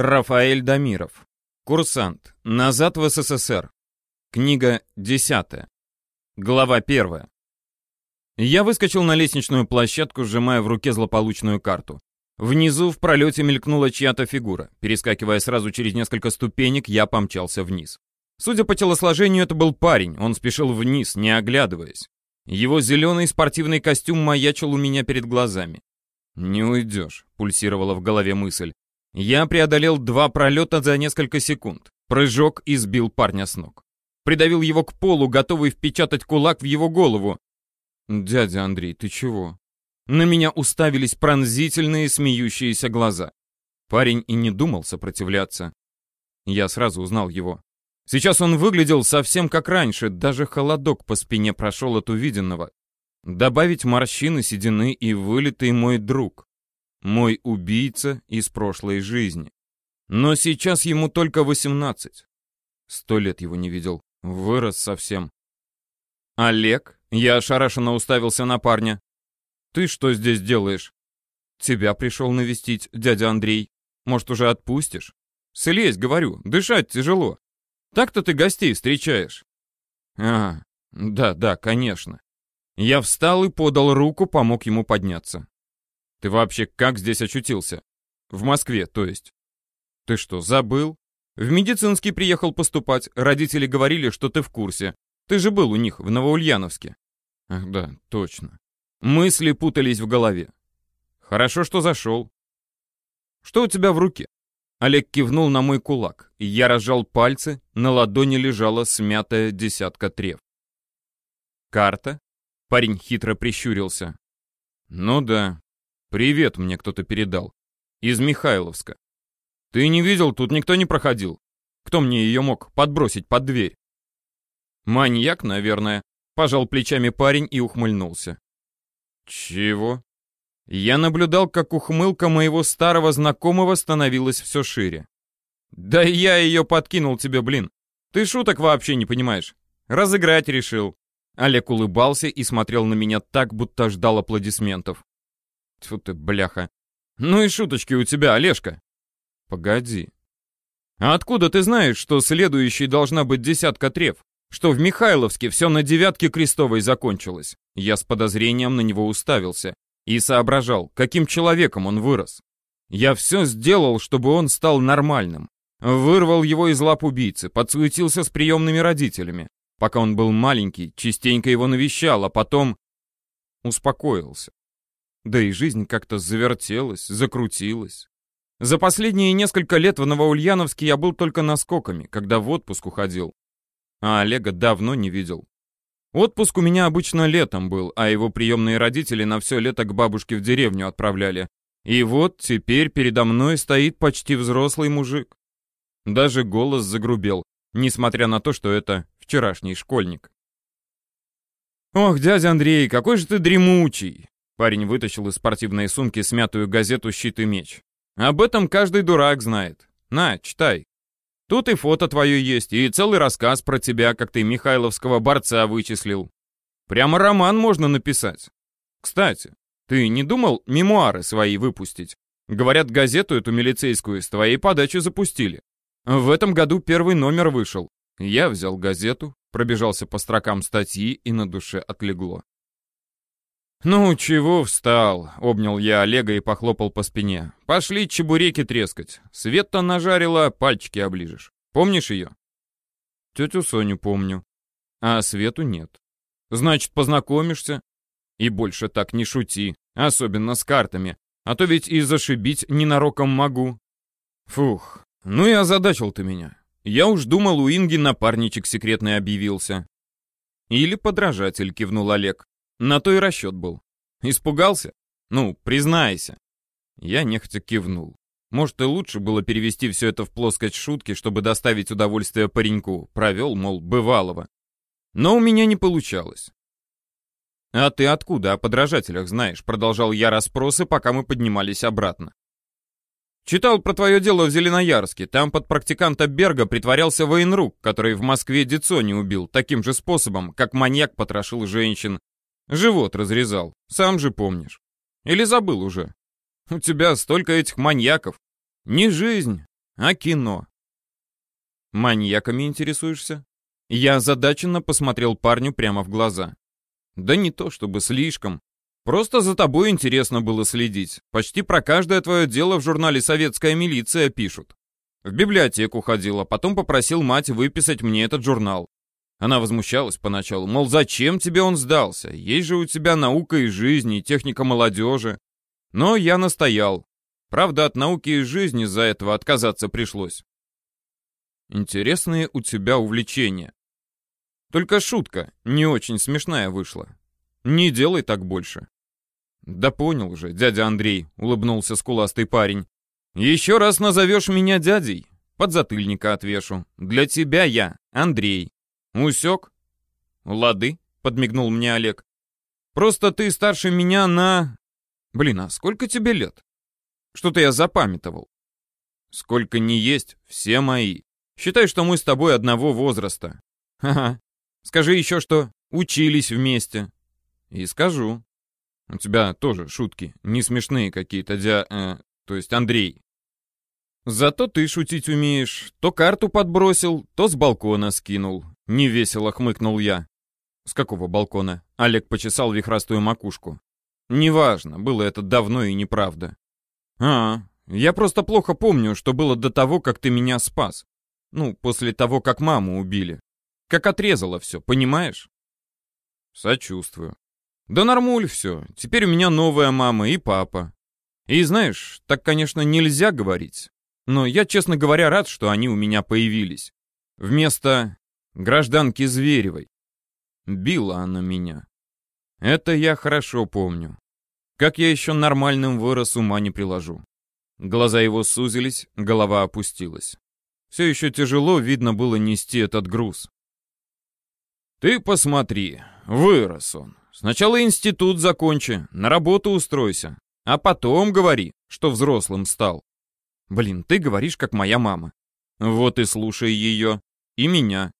Рафаэль Дамиров. Курсант. Назад в СССР. Книга 10. Глава 1. Я выскочил на лестничную площадку, сжимая в руке злополучную карту. Внизу в пролете мелькнула чья-то фигура. Перескакивая сразу через несколько ступенек, я помчался вниз. Судя по телосложению, это был парень. Он спешил вниз, не оглядываясь. Его зеленый спортивный костюм маячил у меня перед глазами. «Не уйдешь», — пульсировала в голове мысль. Я преодолел два пролета за несколько секунд. Прыжок и сбил парня с ног. Придавил его к полу, готовый впечатать кулак в его голову. «Дядя Андрей, ты чего?» На меня уставились пронзительные смеющиеся глаза. Парень и не думал сопротивляться. Я сразу узнал его. Сейчас он выглядел совсем как раньше, даже холодок по спине прошел от увиденного. Добавить морщины, седины и вылитый мой друг. Мой убийца из прошлой жизни. Но сейчас ему только 18. Сто лет его не видел. Вырос совсем. Олег? Я ошарашенно уставился на парня. Ты что здесь делаешь? Тебя пришел навестить дядя Андрей. Может, уже отпустишь? Слезь, говорю, дышать тяжело. Так-то ты гостей встречаешь. А, да, да, конечно. Я встал и подал руку, помог ему подняться. Ты вообще как здесь очутился? В Москве, то есть. Ты что, забыл? В медицинский приехал поступать. Родители говорили, что ты в курсе. Ты же был у них в Новоульяновске. Ах, да, точно. Мысли путались в голове. Хорошо, что зашел. Что у тебя в руке? Олег кивнул на мой кулак, и я разжал пальцы, на ладони лежала смятая десятка трев. «Карта?» Парень хитро прищурился. «Ну да, Привет мне кто-то передал. Из Михайловска. Ты не видел, тут никто не проходил. Кто мне ее мог подбросить под дверь? Маньяк, наверное. Пожал плечами парень и ухмыльнулся. Чего? Я наблюдал, как ухмылка моего старого знакомого становилась все шире. Да я ее подкинул тебе, блин. Ты шуток вообще не понимаешь. Разыграть решил. Олег улыбался и смотрел на меня так, будто ждал аплодисментов. Тьфу ты, бляха. Ну и шуточки у тебя, Олежка. Погоди. А откуда ты знаешь, что следующей должна быть десятка трев? Что в Михайловске все на девятке крестовой закончилось? Я с подозрением на него уставился и соображал, каким человеком он вырос. Я все сделал, чтобы он стал нормальным. Вырвал его из лап убийцы, подсуетился с приемными родителями. Пока он был маленький, частенько его навещал, а потом успокоился. Да и жизнь как-то завертелась, закрутилась. За последние несколько лет в Новоульяновске я был только наскоками, когда в отпуск уходил. А Олега давно не видел. Отпуск у меня обычно летом был, а его приемные родители на все лето к бабушке в деревню отправляли. И вот теперь передо мной стоит почти взрослый мужик. Даже голос загрубел, несмотря на то, что это вчерашний школьник. «Ох, дядя Андрей, какой же ты дремучий! Парень вытащил из спортивной сумки смятую газету «Щит и меч». «Об этом каждый дурак знает. На, читай. Тут и фото твое есть, и целый рассказ про тебя, как ты Михайловского борца вычислил. Прямо роман можно написать. Кстати, ты не думал мемуары свои выпустить? Говорят, газету эту милицейскую с твоей подачи запустили. В этом году первый номер вышел. Я взял газету, пробежался по строкам статьи и на душе отлегло. «Ну, чего встал?» — обнял я Олега и похлопал по спине. «Пошли чебуреки трескать. Свет-то нажарила, пальчики оближешь. Помнишь ее?» «Тетю Соню помню. А Свету нет. Значит, познакомишься?» «И больше так не шути, особенно с картами. А то ведь и зашибить ненароком могу». «Фух, ну и озадачил ты меня. Я уж думал, у Инги напарничек секретный объявился». «Или подражатель», — кивнул Олег. На то и расчет был. Испугался? Ну, признайся. Я нехотя кивнул. Может, и лучше было перевести все это в плоскость шутки, чтобы доставить удовольствие пареньку. Провел, мол, бывалого. Но у меня не получалось. «А ты откуда о подражателях знаешь?» Продолжал я расспросы, пока мы поднимались обратно. «Читал про твое дело в Зеленоярске. Там под практиканта Берга притворялся военрук, который в Москве Дицони убил, таким же способом, как маньяк потрошил женщин, Живот разрезал, сам же помнишь. Или забыл уже? У тебя столько этих маньяков. Не жизнь, а кино. Маньяками интересуешься? Я озадаченно посмотрел парню прямо в глаза. Да не то чтобы слишком. Просто за тобой интересно было следить. Почти про каждое твое дело в журнале «Советская милиция» пишут. В библиотеку ходила, потом попросил мать выписать мне этот журнал. Она возмущалась поначалу, мол, зачем тебе он сдался? Есть же у тебя наука и жизнь, и техника молодежи. Но я настоял. Правда, от науки и жизни за этого отказаться пришлось. Интересные у тебя увлечения. Только шутка не очень смешная вышла. Не делай так больше. Да понял же, дядя Андрей, улыбнулся скуластый парень. Еще раз назовешь меня дядей, подзатыльника отвешу. Для тебя я, Андрей. Усек? Лады, подмигнул мне Олег. Просто ты старше меня на... Блин, а сколько тебе лет? Что-то я запамятовал. Сколько не есть, все мои. Считай, что мы с тобой одного возраста. Ха-ха. Скажи еще, что учились вместе. И скажу. У тебя тоже шутки, не смешные какие-то, дя... Э, то есть Андрей. Зато ты шутить умеешь. То карту подбросил, то с балкона скинул. Невесело хмыкнул я. С какого балкона? Олег почесал вихрастую макушку. Неважно, было это давно и неправда. А, я просто плохо помню, что было до того, как ты меня спас. Ну, после того, как маму убили. Как отрезало все, понимаешь? Сочувствую. Да нормуль все. Теперь у меня новая мама и папа. И знаешь, так, конечно, нельзя говорить. Но я, честно говоря, рад, что они у меня появились. Вместо гражданки Зверевой. Била она меня. Это я хорошо помню. Как я еще нормальным вырос, ума не приложу. Глаза его сузились, голова опустилась. Все еще тяжело, видно было нести этот груз. «Ты посмотри, вырос он. Сначала институт закончи, на работу устройся, а потом говори, что взрослым стал. Блин, ты говоришь, как моя мама. Вот и слушай ее. И меня.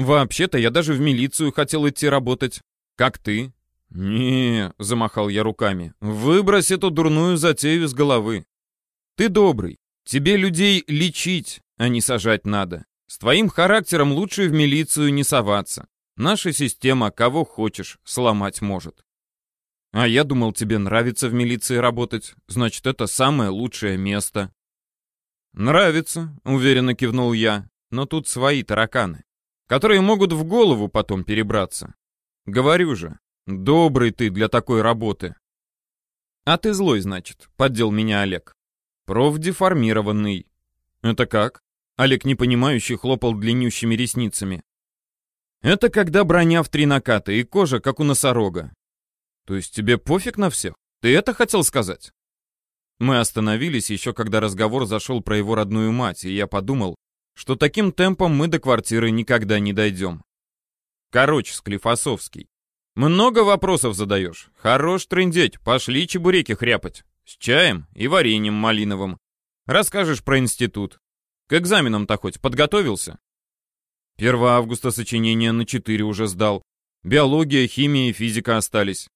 Вообще-то я даже в милицию хотел идти работать. Как ты? не замахал я руками. Выбрось эту дурную затею из головы. Ты добрый. Тебе людей лечить, а не сажать надо. С твоим характером лучше в милицию не соваться. Наша система кого хочешь сломать может. А я думал, тебе нравится в милиции работать. Значит, это самое лучшее место. Нравится, уверенно кивнул я. Но тут свои тараканы, которые могут в голову потом перебраться. Говорю же, добрый ты для такой работы. А ты злой, значит, поддел меня Олег. Профдеформированный. Это как? Олег непонимающе хлопал длиннющими ресницами. Это когда броня в три наката и кожа, как у носорога. То есть тебе пофиг на всех? Ты это хотел сказать? Мы остановились еще когда разговор зашел про его родную мать, и я подумал, что таким темпом мы до квартиры никогда не дойдем. Короче, Склифосовский. Много вопросов задаешь. Хорош трындеть, пошли чебуреки хряпать. С чаем и вареньем малиновым. Расскажешь про институт. К экзаменам-то хоть подготовился? 1 августа сочинение на 4 уже сдал. Биология, химия и физика остались.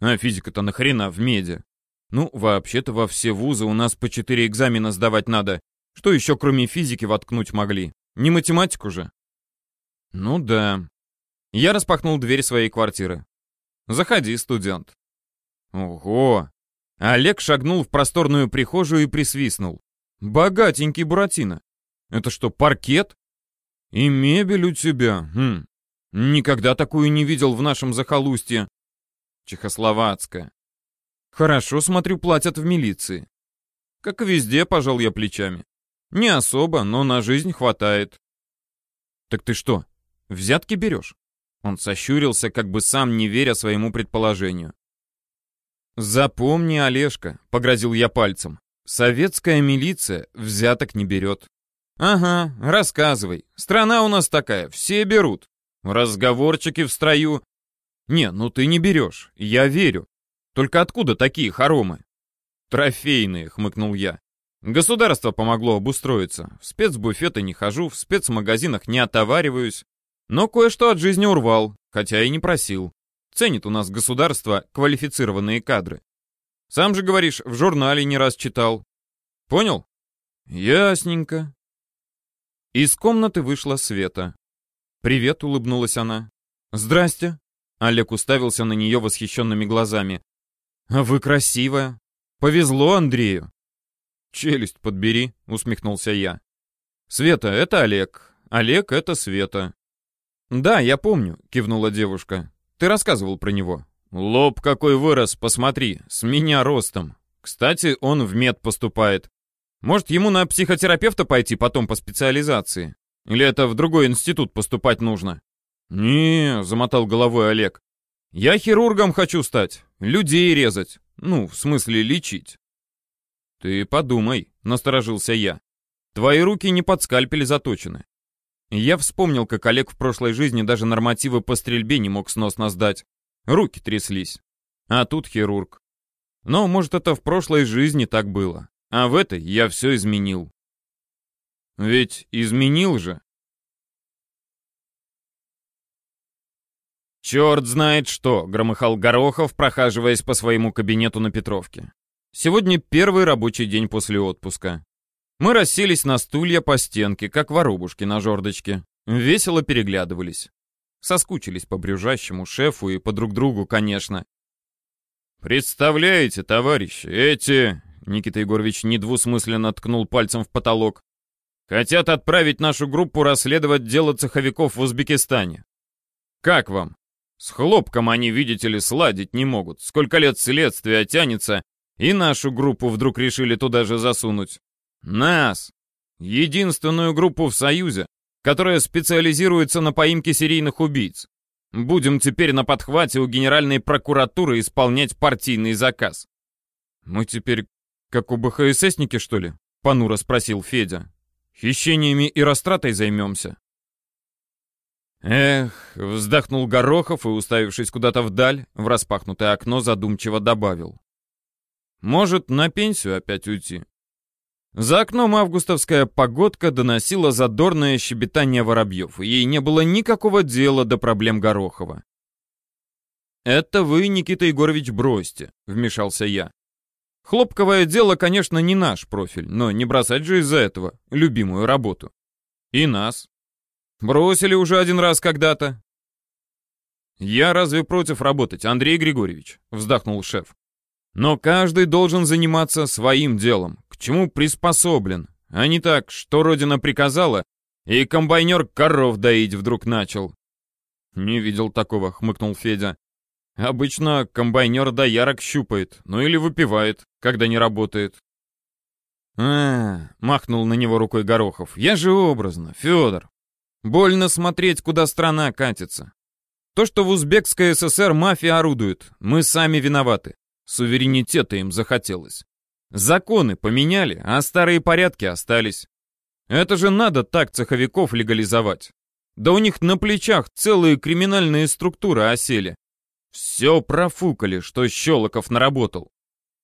А физика-то нахрена в меди? Ну, вообще-то во все вузы у нас по 4 экзамена сдавать надо. Что еще кроме физики воткнуть могли? Не математику же? Ну да. Я распахнул дверь своей квартиры. Заходи, студент. Ого! Олег шагнул в просторную прихожую и присвистнул. Богатенький Буратино. Это что, паркет? И мебель у тебя. Хм. Никогда такую не видел в нашем захолустье. Чехословацкая. Хорошо, смотрю, платят в милиции. Как и везде, пожал я плечами. Не особо, но на жизнь хватает. Так ты что, взятки берешь? Он сощурился, как бы сам не веря своему предположению. «Запомни, Олежка», — погрозил я пальцем, — «советская милиция взяток не берет». «Ага, рассказывай. Страна у нас такая, все берут. Разговорчики в строю». «Не, ну ты не берешь, я верю. Только откуда такие хоромы?» «Трофейные», — хмыкнул я. «Государство помогло обустроиться. В спецбуфеты не хожу, в спецмагазинах не отовариваюсь. Но кое-что от жизни урвал, хотя и не просил. Ценит у нас государство квалифицированные кадры. Сам же говоришь, в журнале не раз читал. Понял? Ясненько. Из комнаты вышла Света. «Привет», — улыбнулась она. «Здрасте». Олег уставился на нее восхищенными глазами. «А вы красивая. Повезло Андрею». «Челюсть подбери», — усмехнулся я. «Света, это Олег. Олег — это Света». «Да, я помню», — кивнула девушка. «Ты рассказывал про него». «Лоб какой вырос, посмотри, с меня ростом. Кстати, он в мед поступает. Может, ему на психотерапевта пойти потом по специализации? Или это в другой институт поступать нужно?» «Не», — замотал головой Олег. «Я хирургом хочу стать, людей резать. Ну, в смысле, лечить». «Ты подумай», — насторожился я. «Твои руки не под скальпель заточены». Я вспомнил, как Олег в прошлой жизни даже нормативы по стрельбе не мог сносно сдать. Руки тряслись. А тут хирург. Но, может, это в прошлой жизни так было. А в этой я все изменил. Ведь изменил же. «Черт знает что!» — громыхал Горохов, прохаживаясь по своему кабинету на Петровке. «Сегодня первый рабочий день после отпуска. Мы расселись на стулья по стенке, как воробушки на жердочке. Весело переглядывались. Соскучились по брюжащему шефу и по друг другу, конечно. «Представляете, товарищи, эти Никита Егорович недвусмысленно ткнул пальцем в потолок. «Хотят отправить нашу группу расследовать дело цеховиков в Узбекистане. Как вам? С хлопком они, видите ли, сладить не могут. Сколько лет следствия тянется, и нашу группу вдруг решили туда же засунуть. Нас! Единственную группу в Союзе, которая специализируется на поимке серийных убийц. Будем теперь на подхвате у Генеральной прокуратуры исполнять партийный заказ. Мы теперь «Как у БХССники, что ли?» — понуро спросил Федя. «Хищениями и растратой займемся». Эх, вздохнул Горохов и, уставившись куда-то вдаль, в распахнутое окно задумчиво добавил. Может, на пенсию опять уйти? За окном августовская погодка доносила задорное щебетание воробьев, и ей не было никакого дела до проблем Горохова. «Это вы, Никита Егорович, бросьте», — вмешался я. Хлопковое дело, конечно, не наш профиль, но не бросать же из-за этого любимую работу. И нас. Бросили уже один раз когда-то. «Я разве против работать, Андрей Григорьевич?» — вздохнул шеф. «Но каждый должен заниматься своим делом, к чему приспособлен, а не так, что Родина приказала, и комбайнер коров доить вдруг начал». «Не видел такого», — хмыкнул Федя. Обычно комбайнер доярок щупает, ну или выпивает, когда не работает. А, махнул на него рукой Горохов. Я же образно, Федор. Больно смотреть, куда страна катится. То, что в Узбекской ССР мафия орудует, мы сами виноваты. Суверенитета им захотелось. Законы поменяли, а старые порядки остались. Это же надо так цеховиков легализовать. Да у них на плечах целые криминальные структуры осели. Все профукали, что Щелоков наработал.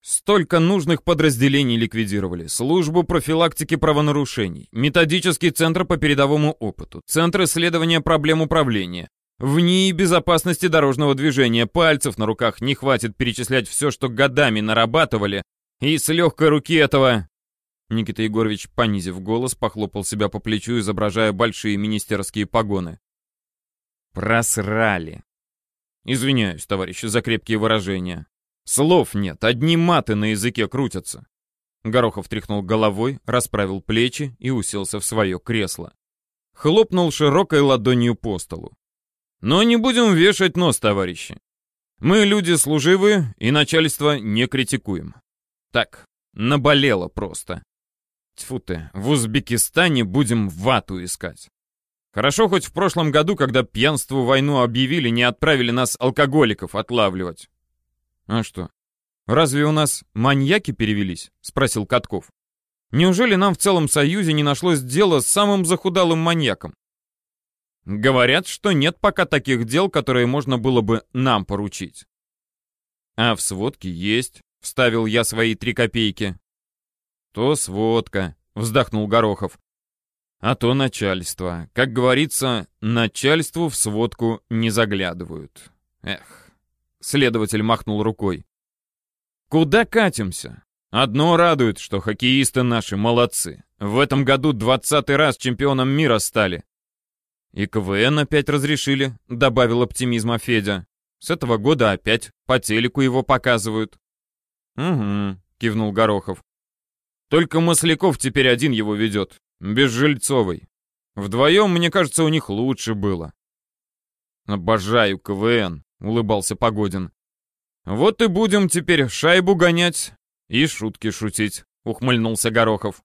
Столько нужных подразделений ликвидировали. Службу профилактики правонарушений, методический центр по передовому опыту, центр исследования проблем управления. В НИИ безопасности дорожного движения пальцев на руках не хватит перечислять все, что годами нарабатывали, и с легкой руки этого... Никита Егорович, понизив голос, похлопал себя по плечу, изображая большие министерские погоны. Просрали. Извиняюсь, товарищи, за крепкие выражения. Слов нет, одни маты на языке крутятся. Горохов тряхнул головой, расправил плечи и уселся в свое кресло. Хлопнул широкой ладонью по столу. Но не будем вешать нос, товарищи. Мы люди служивые и начальство не критикуем. Так, наболело просто. Тьфу ты, в Узбекистане будем вату искать. Хорошо, хоть в прошлом году, когда пьянству войну объявили, не отправили нас алкоголиков отлавливать. А что, разве у нас маньяки перевелись? Спросил Катков. Неужели нам в целом Союзе не нашлось дела с самым захудалым маньяком? Говорят, что нет пока таких дел, которые можно было бы нам поручить. А в сводке есть, вставил я свои три копейки. То сводка, вздохнул Горохов. А то начальство. Как говорится, начальству в сводку не заглядывают. Эх. Следователь махнул рукой. Куда катимся? Одно радует, что хоккеисты наши молодцы. В этом году двадцатый раз чемпионом мира стали. И КВН опять разрешили, добавил оптимизма Федя. С этого года опять по телеку его показывают. Угу, кивнул Горохов. Только Масляков теперь один его ведет, без Жильцовой. Вдвоем, мне кажется, у них лучше было. Обожаю КВН, улыбался Погодин. Вот и будем теперь шайбу гонять и шутки шутить, ухмыльнулся Горохов.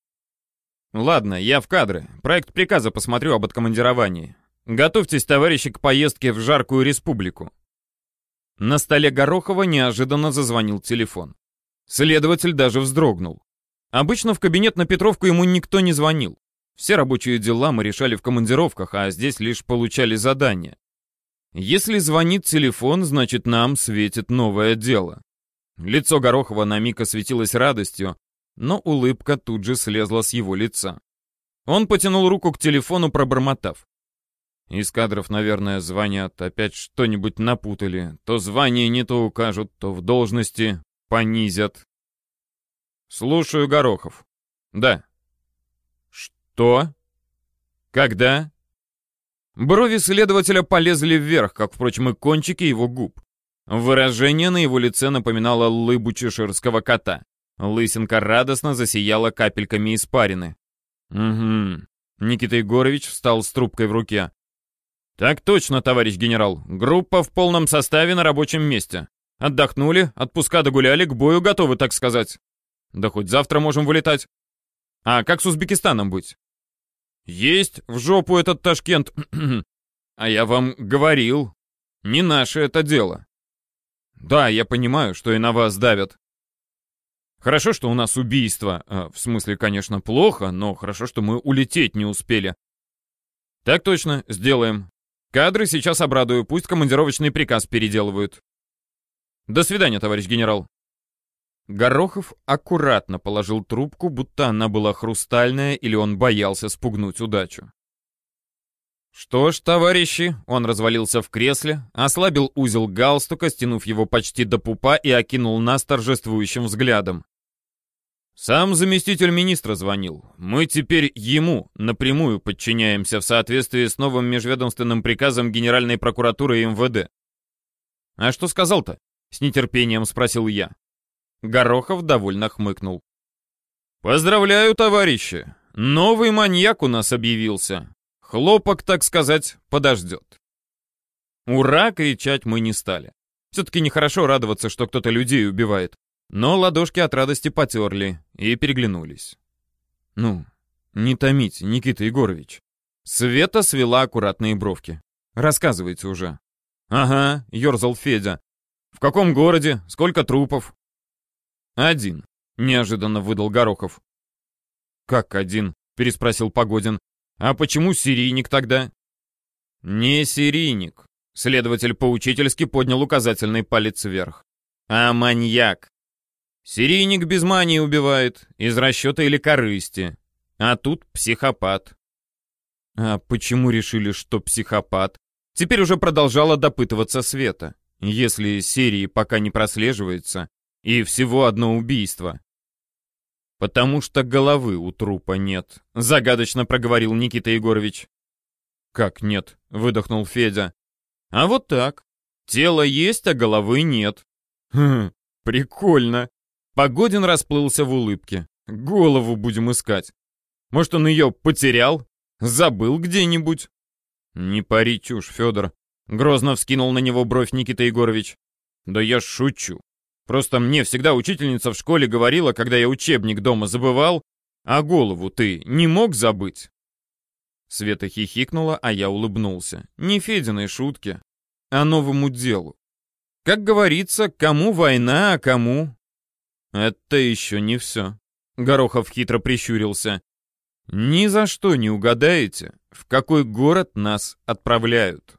Ладно, я в кадры. Проект приказа посмотрю об откомандировании. Готовьтесь, товарищи, к поездке в жаркую республику. На столе Горохова неожиданно зазвонил телефон. Следователь даже вздрогнул. Обычно в кабинет на Петровку ему никто не звонил. Все рабочие дела мы решали в командировках, а здесь лишь получали задания. Если звонит телефон, значит нам светит новое дело. Лицо Горохова на миг осветилось радостью, но улыбка тут же слезла с его лица. Он потянул руку к телефону, пробормотав. Из кадров, наверное, звонят, опять что-нибудь напутали. То звание не то укажут, то в должности понизят. Слушаю, Горохов. Да. Что? Когда? Брови следователя полезли вверх, как, впрочем, и кончики его губ. Выражение на его лице напоминало лыбу чеширского кота. Лысинка радостно засияла капельками испарины. «Угу». Никита Егорович встал с трубкой в руке. «Так точно, товарищ генерал. Группа в полном составе на рабочем месте. Отдохнули, отпуска догуляли, к бою готовы, так сказать. Да хоть завтра можем вылетать. А как с Узбекистаном быть?» «Есть в жопу этот Ташкент. а я вам говорил. Не наше это дело. Да, я понимаю, что и на вас давят. Хорошо, что у нас убийство. А, в смысле, конечно, плохо, но хорошо, что мы улететь не успели. Так точно, сделаем. Кадры сейчас обрадую, пусть командировочный приказ переделывают. До свидания, товарищ генерал. Горохов аккуратно положил трубку, будто она была хрустальная или он боялся спугнуть удачу. «Что ж, товарищи», — он развалился в кресле, ослабил узел галстука, стянув его почти до пупа и окинул нас торжествующим взглядом. Сам заместитель министра звонил. Мы теперь ему напрямую подчиняемся в соответствии с новым межведомственным приказом Генеральной прокуратуры и МВД. А что сказал-то? С нетерпением спросил я. Горохов довольно хмыкнул. Поздравляю, товарищи. Новый маньяк у нас объявился. Хлопок, так сказать, подождет. Ура, кричать мы не стали. Все-таки нехорошо радоваться, что кто-то людей убивает. Но ладошки от радости потерли и переглянулись. «Ну, не томите, Никита Егорович». Света свела аккуратные бровки. «Рассказывайте уже». «Ага», — ерзал Федя. «В каком городе? Сколько трупов?» «Один», — неожиданно выдал Горохов. «Как один?» — переспросил Погодин. «А почему серийник тогда?» «Не серийник», — следователь поучительски поднял указательный палец вверх. «А маньяк. Серийник без мании убивает, из расчета или корысти. А тут психопат. А почему решили, что психопат? Теперь уже продолжала допытываться Света. Если серии пока не прослеживается, и всего одно убийство. «Потому что головы у трупа нет», — загадочно проговорил Никита Егорович. «Как нет?» — выдохнул Федя. «А вот так. Тело есть, а головы нет». «Хм, прикольно», Погодин расплылся в улыбке. Голову будем искать. Может, он ее потерял? Забыл где-нибудь? Не пари чушь, Федор. Грозно вскинул на него бровь Никита Егорович. Да я шучу. Просто мне всегда учительница в школе говорила, когда я учебник дома забывал, а голову ты не мог забыть? Света хихикнула, а я улыбнулся. Не Фединой шутке, а новому делу. Как говорится, кому война, а кому «Это еще не все». Горохов хитро прищурился. «Ни за что не угадаете, в какой город нас отправляют».